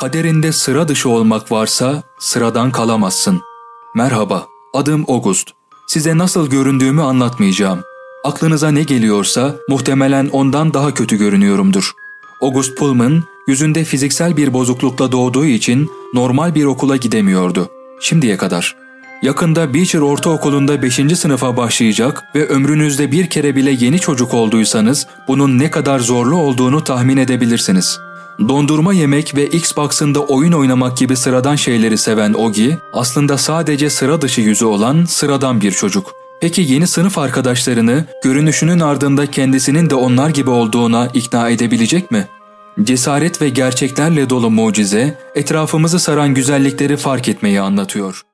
Kaderinde sıra dışı olmak varsa sıradan kalamazsın. Merhaba, adım August. Size nasıl göründüğümü anlatmayacağım. Aklınıza ne geliyorsa muhtemelen ondan daha kötü görünüyorumdur. August Pullman yüzünde fiziksel bir bozuklukla doğduğu için normal bir okula gidemiyordu. Şimdiye kadar. Yakında Beecher Ortaokulu'nda 5. sınıfa başlayacak ve ömrünüzde bir kere bile yeni çocuk olduysanız bunun ne kadar zorlu olduğunu tahmin edebilirsiniz. Dondurma yemek ve Xbox'ında oyun oynamak gibi sıradan şeyleri seven Ogi, aslında sadece sıra dışı yüzü olan sıradan bir çocuk. Peki yeni sınıf arkadaşlarını görünüşünün ardında kendisinin de onlar gibi olduğuna ikna edebilecek mi? Cesaret ve gerçeklerle dolu mucize, etrafımızı saran güzellikleri fark etmeyi anlatıyor.